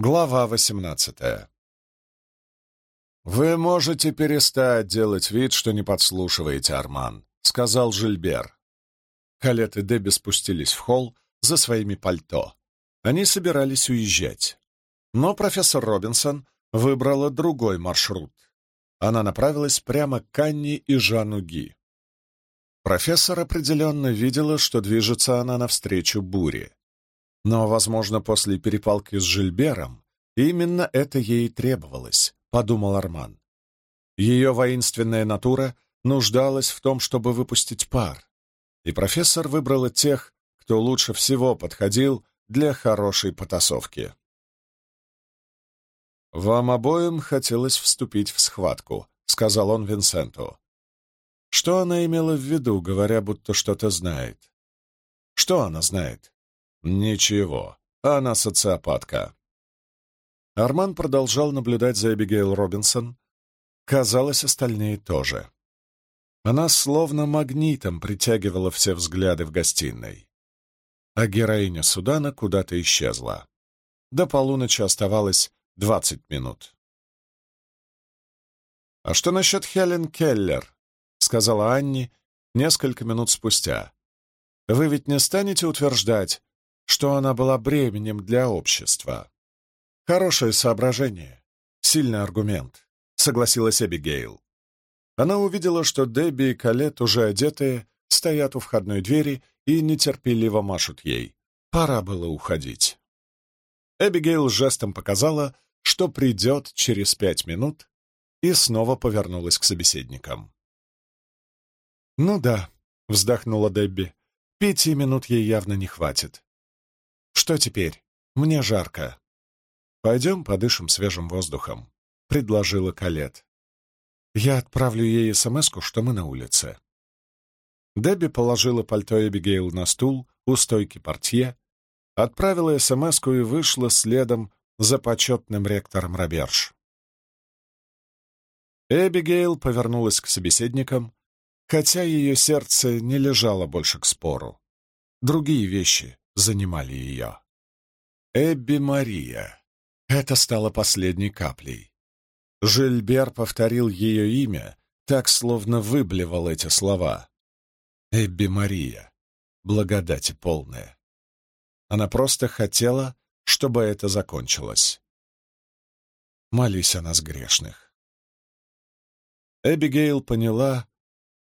Глава восемнадцатая «Вы можете перестать делать вид, что не подслушиваете, Арман», — сказал Жильбер. Калет и Дебби спустились в холл за своими пальто. Они собирались уезжать. Но профессор Робинсон выбрала другой маршрут. Она направилась прямо к Анне и Жану Ги. Профессор определенно видела, что движется она навстречу буре. Но, возможно, после перепалки с Жильбером именно это ей требовалось, — подумал Арман. Ее воинственная натура нуждалась в том, чтобы выпустить пар, и профессор выбрала тех, кто лучше всего подходил для хорошей потасовки. «Вам обоим хотелось вступить в схватку», — сказал он Винсенту. Что она имела в виду, говоря, будто что-то знает? Что она знает? Ничего. Она социопатка. Арман продолжал наблюдать за Эбигейл Робинсон. Казалось, остальные тоже. Она словно магнитом притягивала все взгляды в гостиной. А героиня Судана куда-то исчезла. До полуночи оставалось двадцать минут. «А что насчет Хелен Келлер?» — сказала Анни несколько минут спустя. «Вы ведь не станете утверждать, что она была бременем для общества. Хорошее соображение, сильный аргумент, согласилась Эбигейл. Она увидела, что Дебби и Калет, уже одетые, стоят у входной двери и нетерпеливо машут ей. Пора было уходить. Эбигейл жестом показала, что придет через пять минут, и снова повернулась к собеседникам. «Ну да», — вздохнула Дебби, — «пяти минут ей явно не хватит. Что теперь? Мне жарко. Пойдем подышим свежим воздухом, — предложила Калет. Я отправлю ей смс что мы на улице. Дебби положила пальто Эбигейл на стул у стойки портье, отправила смс и вышла следом за почетным ректором Роберж. Эбигейл повернулась к собеседникам, хотя ее сердце не лежало больше к спору. Другие вещи занимали ее. Эбби Мария. Это стало последней каплей. Жильбер повторил ее имя, так словно выблевал эти слова. Эбби Мария. Благодати полная. Она просто хотела, чтобы это закончилось. Молись о нас грешных. Эбигейл поняла,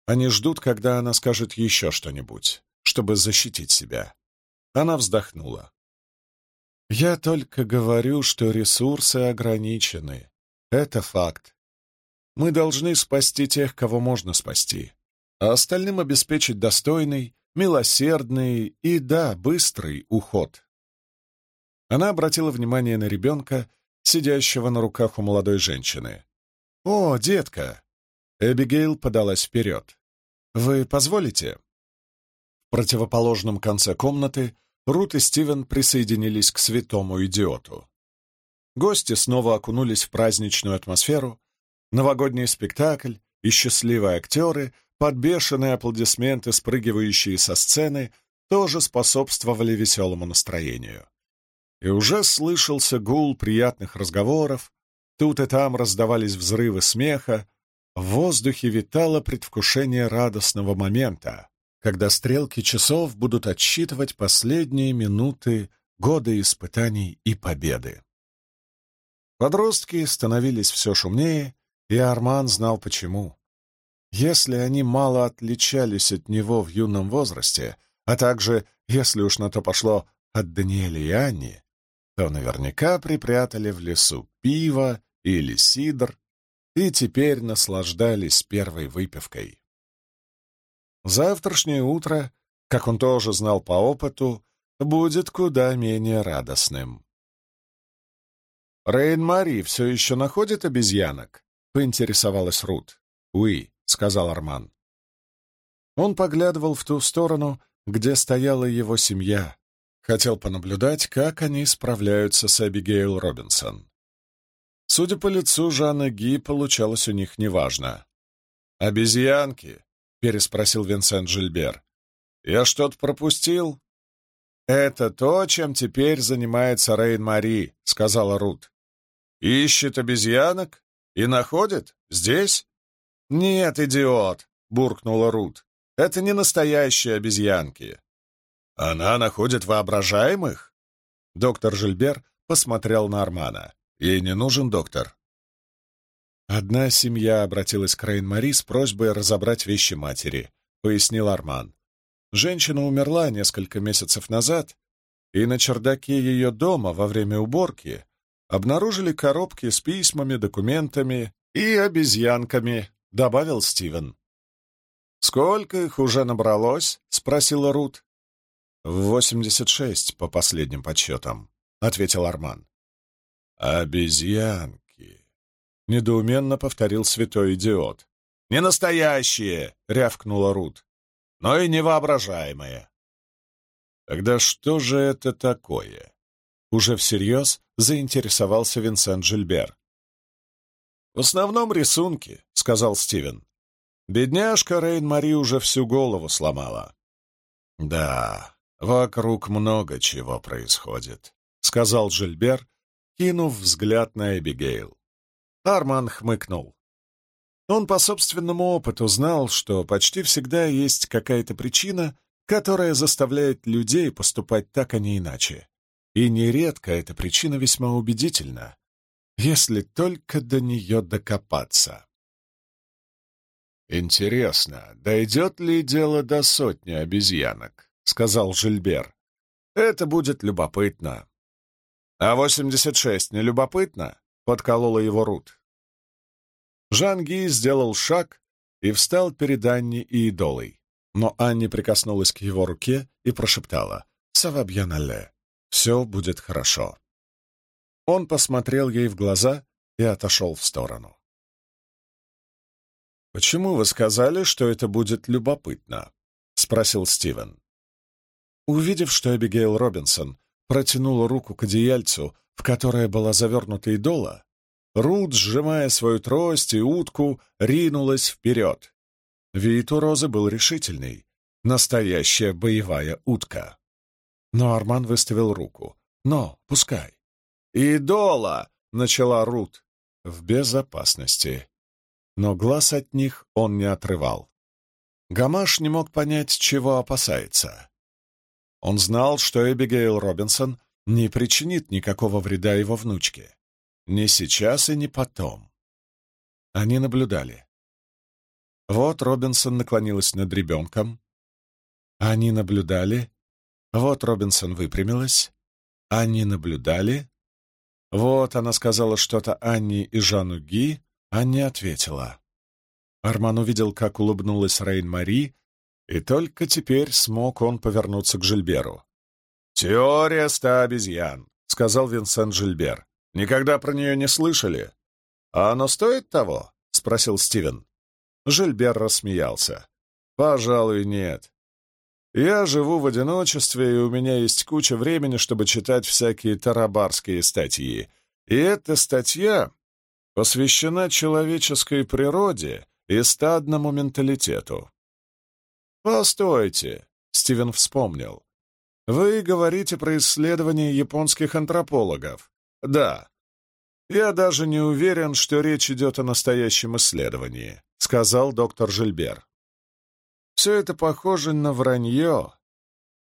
они ждут, когда она скажет еще что-нибудь, чтобы защитить себя. Она вздохнула. «Я только говорю, что ресурсы ограничены. Это факт. Мы должны спасти тех, кого можно спасти, а остальным обеспечить достойный, милосердный и, да, быстрый уход». Она обратила внимание на ребенка, сидящего на руках у молодой женщины. «О, детка!» Эбигейл подалась вперед. «Вы позволите?» Противоположном конце комнаты Рут и Стивен присоединились к святому идиоту. Гости снова окунулись в праздничную атмосферу, новогодний спектакль и счастливые актеры, подбешенные аплодисменты, спрыгивающие со сцены, тоже способствовали веселому настроению. И уже слышался гул приятных разговоров, тут и там раздавались взрывы смеха, в воздухе витало предвкушение радостного момента, когда стрелки часов будут отсчитывать последние минуты года испытаний и победы. Подростки становились все шумнее, и Арман знал почему. Если они мало отличались от него в юном возрасте, а также, если уж на то пошло, от Даниэля и Анни, то наверняка припрятали в лесу пиво или сидр и теперь наслаждались первой выпивкой. Завтрашнее утро, как он тоже знал по опыту, будет куда менее радостным. «Рейн-Мари все еще находит обезьянок?» — поинтересовалась Рут. «Уи», — сказал Арман. Он поглядывал в ту сторону, где стояла его семья, хотел понаблюдать, как они справляются с Эбигейл Робинсон. Судя по лицу Жанны Ги, получалось у них неважно. «Обезьянки», переспросил Винсент Жильбер. «Я что-то пропустил?» «Это то, чем теперь занимается Рейн-Мари», — сказала Рут. «Ищет обезьянок и находит? Здесь?» «Нет, идиот», — буркнула Рут. «Это не настоящие обезьянки». «Она находит воображаемых?» Доктор Жильбер посмотрел на Армана. «Ей не нужен доктор». «Одна семья обратилась к Рейн-Мари с просьбой разобрать вещи матери», — пояснил Арман. «Женщина умерла несколько месяцев назад, и на чердаке ее дома во время уборки обнаружили коробки с письмами, документами и обезьянками», — добавил Стивен. «Сколько их уже набралось?» — спросила Рут. «Восемьдесят шесть, по последним подсчетам», — ответил Арман. «Обезьянки!» — недоуменно повторил святой идиот. «Не настоящие!» — рявкнула Рут. «Но и невоображаемые!» «Тогда что же это такое?» Уже всерьез заинтересовался Винсент Жильбер. «В основном рисунки», — сказал Стивен. «Бедняжка Рейн-Мари уже всю голову сломала». «Да, вокруг много чего происходит», — сказал Жильбер, кинув взгляд на Эбигейл. Арман хмыкнул. Он по собственному опыту знал, что почти всегда есть какая-то причина, которая заставляет людей поступать так, а не иначе. И нередко эта причина весьма убедительна, если только до нее докопаться. «Интересно, дойдет ли дело до сотни обезьянок?» — сказал Жильбер. «Это будет любопытно». «А восемьдесят шесть не любопытно?» — подколола его Рут. Жанги сделал шаг и встал перед Анни и идолой. Но Анни прикоснулась к его руке и прошептала «Савабьянале, все будет хорошо». Он посмотрел ей в глаза и отошел в сторону. «Почему вы сказали, что это будет любопытно?» — спросил Стивен. Увидев, что Эбигейл Робинсон протянула руку к одеяльцу, в которое была завернута идола, Рут, сжимая свою трость и утку, ринулась вперед. Вид у Розы был решительный. Настоящая боевая утка. Но Арман выставил руку. «Но, пускай». «Идола!» — начала Рут. «В безопасности». Но глаз от них он не отрывал. Гамаш не мог понять, чего опасается. Он знал, что Эбигейл Робинсон не причинит никакого вреда его внучке. Ни сейчас и ни потом. Они наблюдали. Вот Робинсон наклонилась над ребенком. Они наблюдали. Вот Робинсон выпрямилась. Они наблюдали. Вот она сказала что-то Анне и Жану Ги. Анне ответила. Арман увидел, как улыбнулась Рейн-Мари, и только теперь смог он повернуться к Жильберу. «Теория ста обезьян», — сказал Винсент Жильбер. «Никогда про нее не слышали?» «А оно стоит того?» — спросил Стивен. Жильбер рассмеялся. «Пожалуй, нет. Я живу в одиночестве, и у меня есть куча времени, чтобы читать всякие тарабарские статьи. И эта статья посвящена человеческой природе и стадному менталитету. «Постойте», — Стивен вспомнил. «Вы говорите про исследования японских антропологов. Да. Я даже не уверен, что речь идет о настоящем исследовании», — сказал доктор Жильбер. Все это похоже на вранье.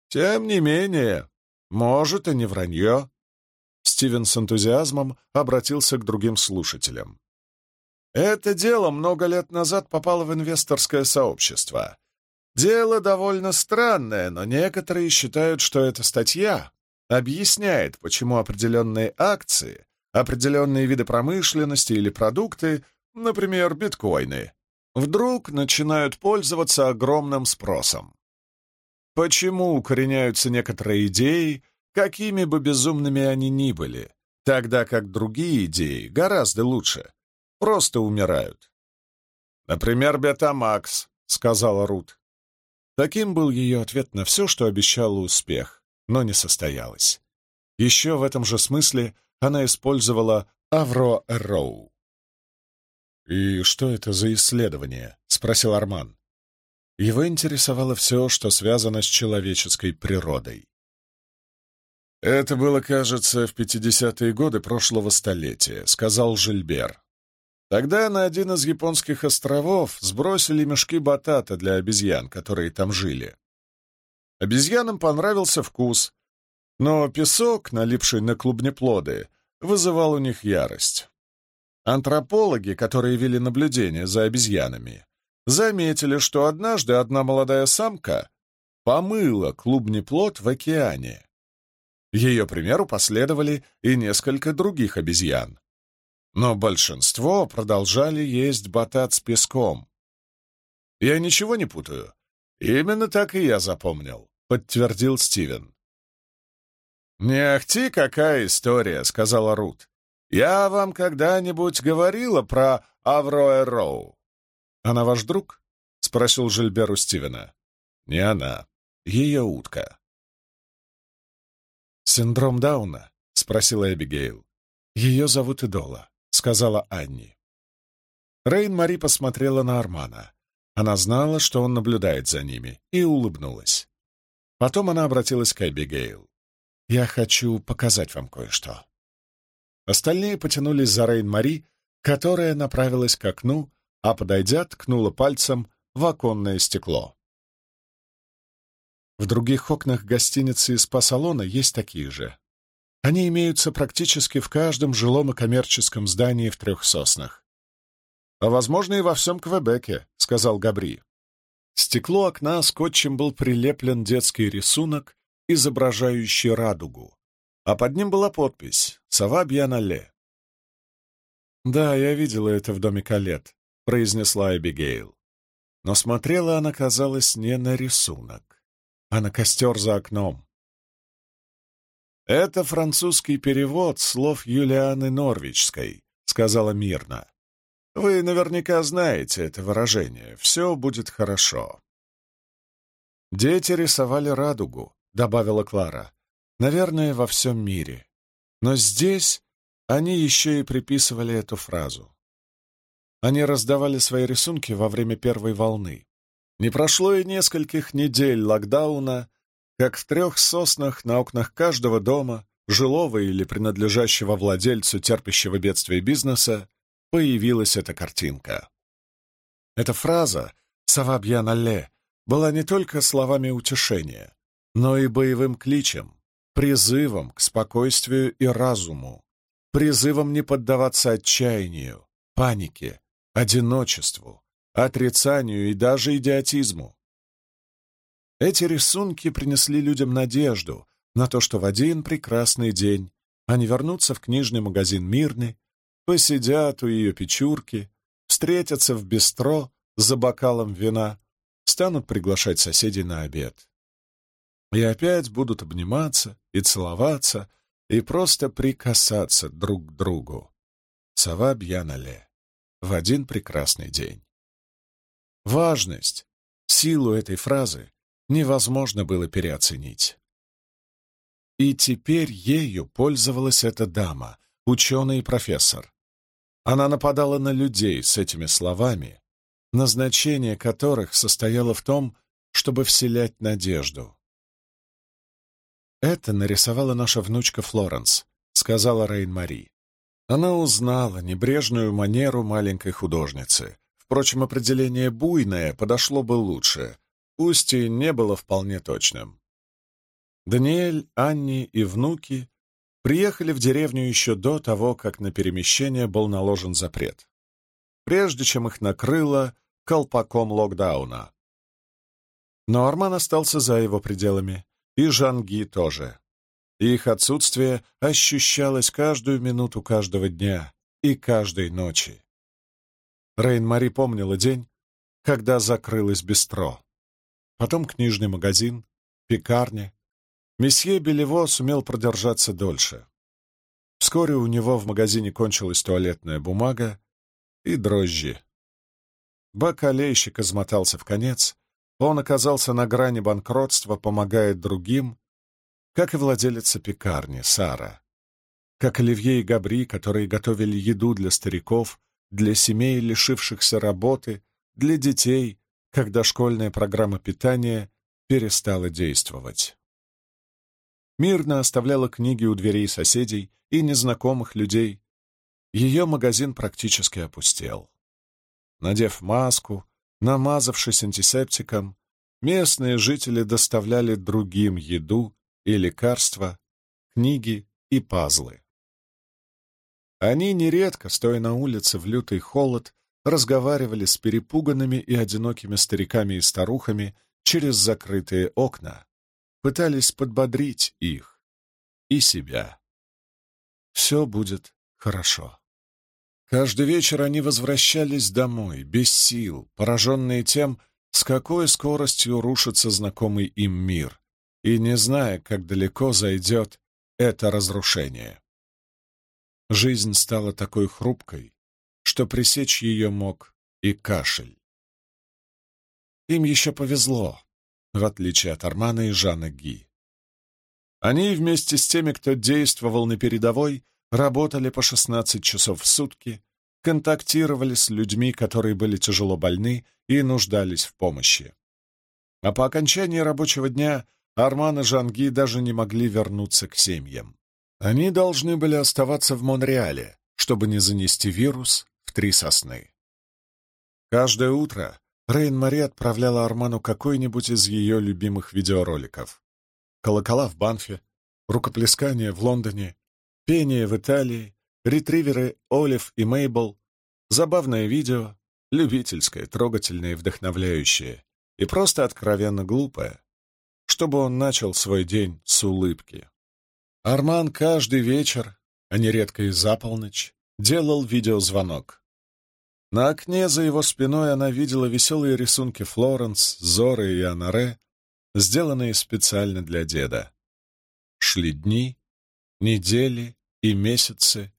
Тем не менее, может и не вранье. Стивен с энтузиазмом обратился к другим слушателям. Это дело много лет назад попало в инвесторское сообщество. Дело довольно странное, но некоторые считают, что эта статья объясняет, почему определенные акции, определенные виды промышленности или продукты, например, биткоины, вдруг начинают пользоваться огромным спросом. Почему укореняются некоторые идеи, какими бы безумными они ни были, тогда как другие идеи гораздо лучше, просто умирают. «Например, Бетамакс», — сказала Рут. Таким был ее ответ на все, что обещало успех, но не состоялось. Еще в этом же смысле она использовала Авро Роу. «И что это за исследование?» — спросил Арман. Его интересовало все, что связано с человеческой природой. «Это было, кажется, в 50-е годы прошлого столетия», — сказал Жильбер. Тогда на один из японских островов сбросили мешки батата для обезьян, которые там жили. Обезьянам понравился вкус, но песок, налипший на клубнеплоды, вызывал у них ярость. Антропологи, которые вели наблюдение за обезьянами, заметили, что однажды одна молодая самка помыла клубнеплод в океане. Ее примеру последовали и несколько других обезьян. Но большинство продолжали есть батат с песком. «Я ничего не путаю. Именно так и я запомнил», — подтвердил Стивен. «Не ахти, какая история», — сказала Рут. «Я вам когда-нибудь говорила про Авроэ Роу?» «Она ваш друг?» — спросил Жильбер у Стивена. «Не она. Ее утка». «Синдром Дауна?» — спросила Эбигейл. «Ее зовут Идола», — сказала Анни. Рейн-Мари посмотрела на Армана. Она знала, что он наблюдает за ними, и улыбнулась. Потом она обратилась к Эбигейл. «Я хочу показать вам кое-что». Остальные потянулись за Рейн-Мари, которая направилась к окну, а, подойдя, ткнула пальцем в оконное стекло. В других окнах гостиницы и спа-салона есть такие же. Они имеются практически в каждом жилом и коммерческом здании в трех соснах. «А, возможно, и во всем Квебеке», — сказал Габри. Стекло окна скотчем был прилеплен детский рисунок, изображающий радугу, а под ним была подпись «Сава Бьянале». «Да, я видела это в доме Калет», — произнесла Эбигейл. Но смотрела она, казалось, не на рисунок а на костер за окном. «Это французский перевод слов Юлианы Норвичской», — сказала мирно. «Вы наверняка знаете это выражение. Все будет хорошо». «Дети рисовали радугу», — добавила Клара. «Наверное, во всем мире. Но здесь они еще и приписывали эту фразу. Они раздавали свои рисунки во время первой волны. Не прошло и нескольких недель локдауна, как в трех соснах на окнах каждого дома, жилого или принадлежащего владельцу терпящего бедствия бизнеса, появилась эта картинка. Эта фраза «Савабьян алле» была не только словами утешения, но и боевым кличем, призывом к спокойствию и разуму, призывом не поддаваться отчаянию, панике, одиночеству, отрицанию и даже идиотизму. Эти рисунки принесли людям надежду на то, что в один прекрасный день они вернутся в книжный магазин Мирны, посидят у ее печурки, встретятся в бистро за бокалом вина, станут приглашать соседей на обед. И опять будут обниматься и целоваться, и просто прикасаться друг к другу. Сова Бьянале. В один прекрасный день. Важность, силу этой фразы невозможно было переоценить. И теперь ею пользовалась эта дама, ученый и профессор. Она нападала на людей с этими словами, назначение которых состояло в том, чтобы вселять надежду. «Это нарисовала наша внучка Флоренс», — сказала Рейн-Мари. Она узнала небрежную манеру маленькой художницы, Впрочем, определение «буйное» подошло бы лучше, пусть и не было вполне точным. Даниэль, Анни и внуки приехали в деревню еще до того, как на перемещение был наложен запрет, прежде чем их накрыло колпаком локдауна. Но Арман остался за его пределами, и Жанги тоже. Их отсутствие ощущалось каждую минуту каждого дня и каждой ночи. Рейн-Мари помнила день, когда закрылось бистро. Потом книжный магазин, пекарня. Месье Белево сумел продержаться дольше. Вскоре у него в магазине кончилась туалетная бумага и дрожжи. Бакалейщик измотался в конец, он оказался на грани банкротства, помогая другим, как и владелица пекарни, Сара, как Оливье и Габри, которые готовили еду для стариков — для семей, лишившихся работы, для детей, когда школьная программа питания перестала действовать. мирно оставляла книги у дверей соседей и незнакомых людей. Ее магазин практически опустел. Надев маску, намазавшись антисептиком, местные жители доставляли другим еду и лекарства, книги и пазлы. Они нередко, стоя на улице в лютый холод, разговаривали с перепуганными и одинокими стариками и старухами через закрытые окна, пытались подбодрить их и себя. Все будет хорошо. Каждый вечер они возвращались домой, без сил, пораженные тем, с какой скоростью рушится знакомый им мир, и не зная, как далеко зайдет это разрушение. Жизнь стала такой хрупкой, что пресечь ее мог и кашель. Им еще повезло, в отличие от Армана и Жана Ги. Они вместе с теми, кто действовал на передовой, работали по 16 часов в сутки, контактировали с людьми, которые были тяжело больны и нуждались в помощи. А по окончании рабочего дня Арман и Жанги даже не могли вернуться к семьям. Они должны были оставаться в Монреале, чтобы не занести вирус три сосны. Каждое утро Рейн-Мари отправляла Арману какой-нибудь из ее любимых видеороликов. Колокола в Банфе, рукоплескание в Лондоне, пение в Италии, ретриверы Олив и Мейбл, забавное видео, любительское, трогательное и вдохновляющее, и просто откровенно глупое, чтобы он начал свой день с улыбки. Арман каждый вечер, а нередко и за полночь, делал видеозвонок. На окне за его спиной она видела веселые рисунки Флоренс, Зоры и Анаре, сделанные специально для деда. Шли дни, недели и месяцы.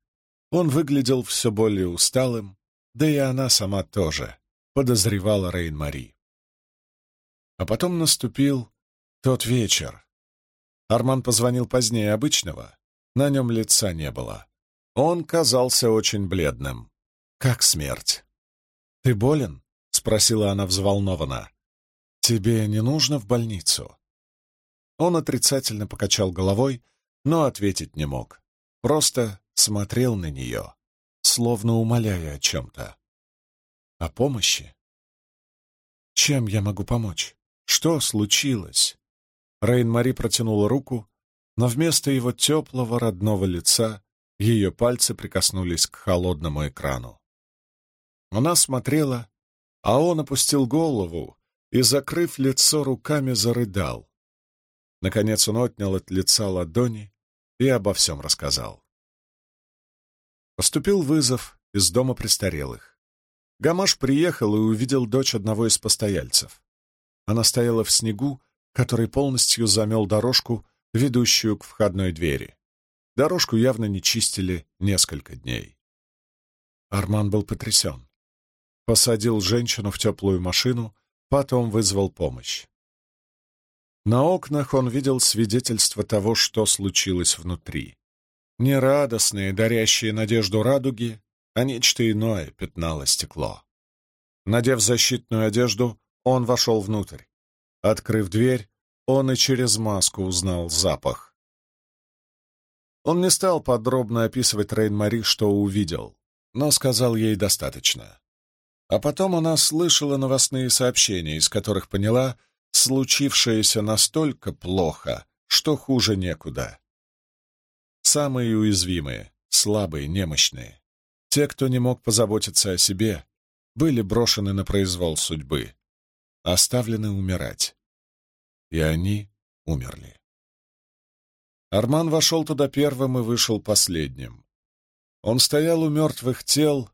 Он выглядел все более усталым, да и она сама тоже, подозревала Рейн-Мари. А потом наступил тот вечер. Арман позвонил позднее обычного, на нем лица не было. Он казался очень бледным как смерть. «Ты болен?» — спросила она взволнованно. «Тебе не нужно в больницу?» Он отрицательно покачал головой, но ответить не мог. Просто смотрел на нее, словно умоляя о чем-то. «О помощи?» «Чем я могу помочь? Что случилось?» Рейн-Мари протянула руку, но вместо его теплого родного лица ее пальцы прикоснулись к холодному экрану. Она смотрела, а он опустил голову и, закрыв лицо руками, зарыдал. Наконец он отнял от лица ладони и обо всем рассказал. Поступил вызов из дома престарелых. Гамаш приехал и увидел дочь одного из постояльцев. Она стояла в снегу, который полностью замел дорожку, ведущую к входной двери. Дорожку явно не чистили несколько дней. Арман был потрясен посадил женщину в теплую машину, потом вызвал помощь. На окнах он видел свидетельство того, что случилось внутри. Не радостные, дарящие надежду радуги, а нечто иное пятнало стекло. Надев защитную одежду, он вошел внутрь. Открыв дверь, он и через маску узнал запах. Он не стал подробно описывать Рейн-Мари, что увидел, но сказал ей достаточно. А потом она слышала новостные сообщения, из которых поняла, случившееся настолько плохо, что хуже некуда. Самые уязвимые, слабые, немощные, те, кто не мог позаботиться о себе, были брошены на произвол судьбы, оставлены умирать. И они умерли. Арман вошел туда первым и вышел последним. Он стоял у мертвых тел,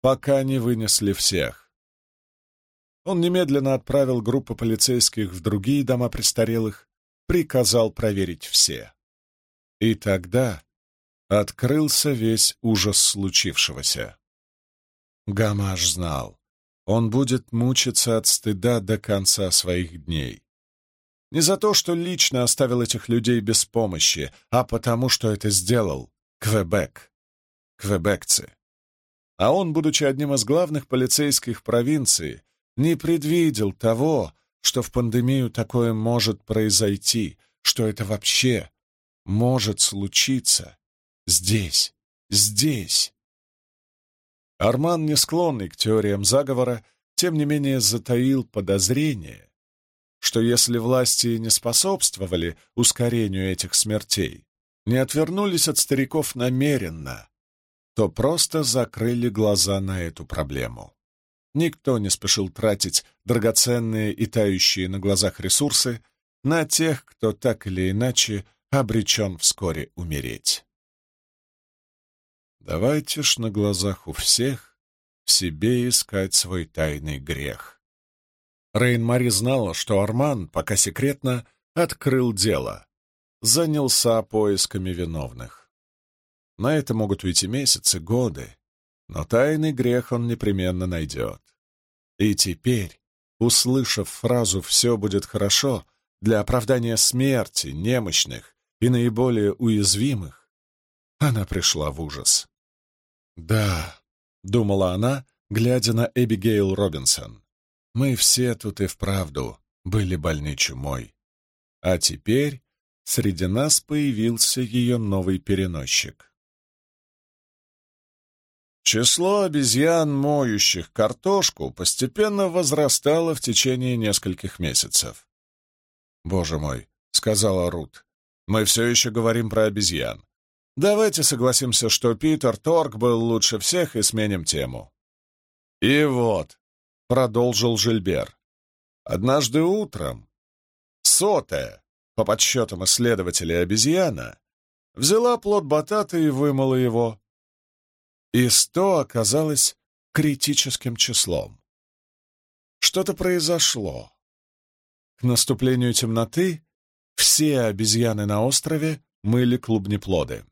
пока не вынесли всех. Он немедленно отправил группу полицейских в другие дома престарелых, приказал проверить все. И тогда открылся весь ужас случившегося. Гамаш знал, он будет мучиться от стыда до конца своих дней. Не за то, что лично оставил этих людей без помощи, а потому, что это сделал Квебек, квебекцы. А он, будучи одним из главных полицейских провинции, не предвидел того, что в пандемию такое может произойти, что это вообще может случиться здесь, здесь. Арман, не склонный к теориям заговора, тем не менее затаил подозрение, что если власти не способствовали ускорению этих смертей, не отвернулись от стариков намеренно, то просто закрыли глаза на эту проблему. Никто не спешил тратить драгоценные и тающие на глазах ресурсы на тех, кто так или иначе обречен вскоре умереть. Давайте ж на глазах у всех в себе искать свой тайный грех. Рейн-Мари знала, что Арман, пока секретно, открыл дело, занялся поисками виновных. На это могут уйти месяцы, годы, но тайный грех он непременно найдет. И теперь, услышав фразу «все будет хорошо», для оправдания смерти немощных и наиболее уязвимых, она пришла в ужас. «Да», — думала она, глядя на Эбигейл Робинсон, — «мы все тут и вправду были больны чумой. А теперь среди нас появился ее новый переносчик. Число обезьян, моющих картошку, постепенно возрастало в течение нескольких месяцев. «Боже мой», — сказала Рут, — «мы все еще говорим про обезьян. Давайте согласимся, что Питер Торг был лучше всех и сменим тему». «И вот», — продолжил Жильбер, — «однажды утром сотая, по подсчетам исследователей обезьяна, взяла плод батата и вымыла его, и сто оказалось критическим числом. Что-то произошло. К наступлению темноты все обезьяны на острове мыли клубнеплоды.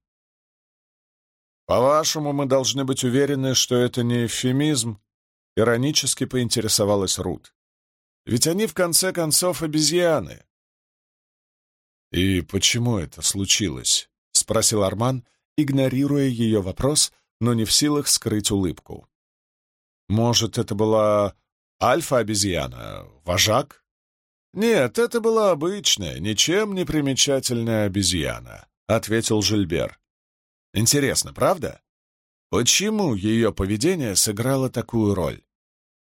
«По-вашему, мы должны быть уверены, что это не эвфемизм?» — иронически поинтересовалась Рут. «Ведь они, в конце концов, обезьяны». «И почему это случилось?» — спросил Арман, игнорируя ее вопрос но не в силах скрыть улыбку. Может, это была альфа-обезьяна, вожак? Нет, это была обычная, ничем не примечательная обезьяна, ответил Жильбер. Интересно, правда? Почему ее поведение сыграло такую роль?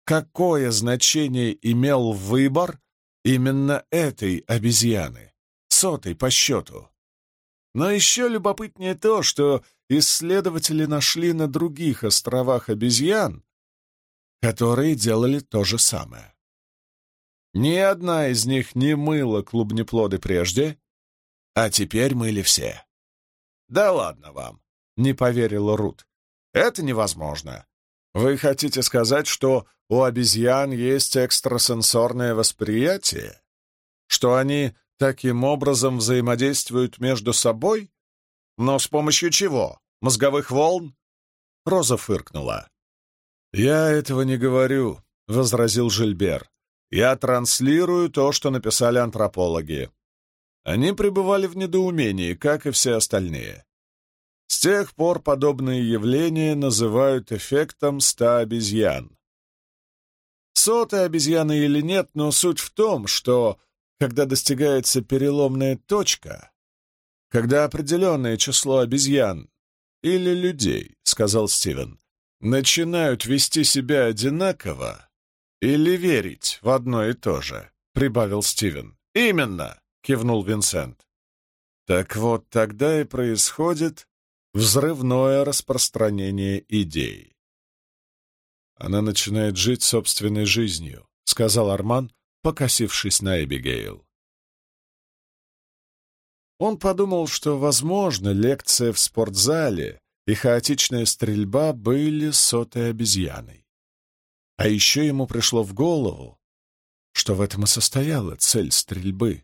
Какое значение имел выбор именно этой обезьяны, сотой по счету? Но еще любопытнее то, что исследователи нашли на других островах обезьян, которые делали то же самое. Ни одна из них не мыла клубнеплоды прежде, а теперь мыли все. «Да ладно вам», — не поверила Рут. «Это невозможно. Вы хотите сказать, что у обезьян есть экстрасенсорное восприятие? Что они таким образом взаимодействуют между собой? Но с помощью чего? Мозговых волн? Роза фыркнула. «Я этого не говорю», — возразил Жильбер. «Я транслирую то, что написали антропологи. Они пребывали в недоумении, как и все остальные. С тех пор подобные явления называют эффектом ста обезьян. Сотая обезьяны или нет, но суть в том, что, когда достигается переломная точка, когда определенное число обезьян или людей, — сказал Стивен, — начинают вести себя одинаково или верить в одно и то же, — прибавил Стивен. «Именно!» — кивнул Винсент. Так вот, тогда и происходит взрывное распространение идей. Она начинает жить собственной жизнью, — сказал Арман, покосившись на Эбигейл. Он подумал, что, возможно, лекция в спортзале и хаотичная стрельба были сотой обезьяной. А еще ему пришло в голову, что в этом и состояла цель стрельбы.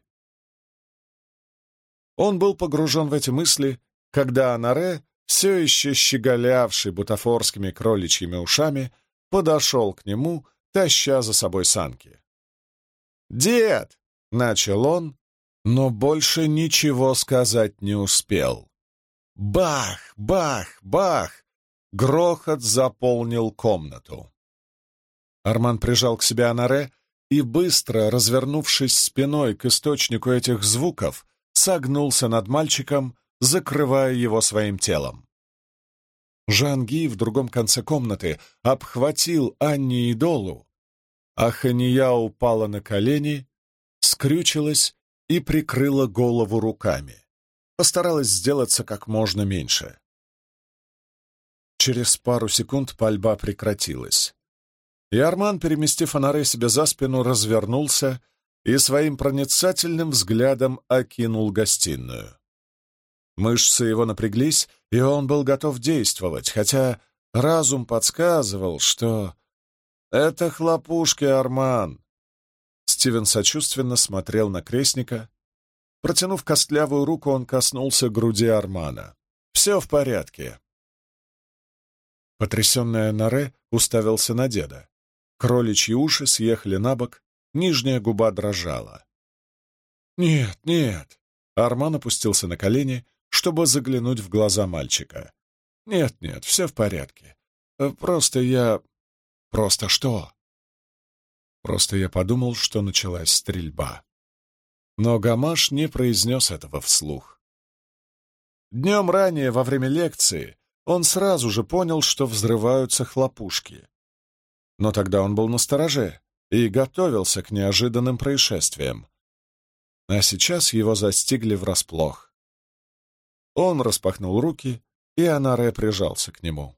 Он был погружен в эти мысли, когда Анаре, все еще щеголявший бутафорскими кроличьими ушами, подошел к нему, таща за собой санки. «Дед!» — начал он, но больше ничего сказать не успел. Бах, бах, бах! Грохот заполнил комнату. Арман прижал к себе Анаре и, быстро развернувшись спиной к источнику этих звуков, согнулся над мальчиком, закрывая его своим телом. Жанги в другом конце комнаты обхватил Анни и Долу, а Хания упала на колени, скрючилась и прикрыла голову руками. Постаралась сделаться как можно меньше. Через пару секунд пальба прекратилась. И Арман, переместив фонары себе за спину, развернулся и своим проницательным взглядом окинул гостиную. Мышцы его напряглись, и он был готов действовать, хотя разум подсказывал, что... «Это хлопушки, Арман!» Стивен сочувственно смотрел на крестника. Протянув костлявую руку, он коснулся груди Армана. «Все в порядке». Потрясенная Наре уставился на деда. Кроличьи уши съехали на бок, нижняя губа дрожала. «Нет, нет!» Арман опустился на колени, чтобы заглянуть в глаза мальчика. «Нет, нет, все в порядке. Просто я...» «Просто что?» Просто я подумал, что началась стрельба. Но Гамаш не произнес этого вслух. Днем ранее, во время лекции, он сразу же понял, что взрываются хлопушки. Но тогда он был настороже и готовился к неожиданным происшествиям. А сейчас его застигли врасплох. Он распахнул руки, и Анаре прижался к нему.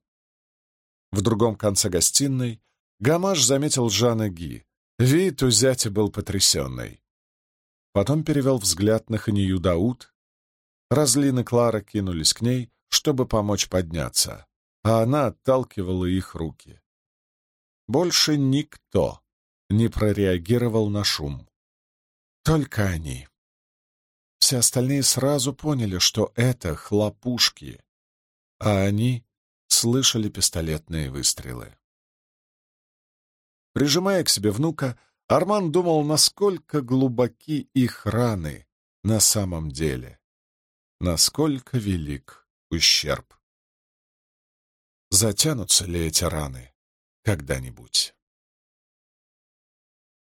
В другом конце гостиной Гамаш заметил Жана Ги, Вид у зятя был потрясенный. Потом перевел взгляд на Ханию Дауд. Разлин и Клара кинулись к ней, чтобы помочь подняться, а она отталкивала их руки. Больше никто не прореагировал на шум. Только они. Все остальные сразу поняли, что это хлопушки, а они слышали пистолетные выстрелы. Прижимая к себе внука, Арман думал, насколько глубоки их раны на самом деле, насколько велик ущерб. Затянутся ли эти раны когда-нибудь?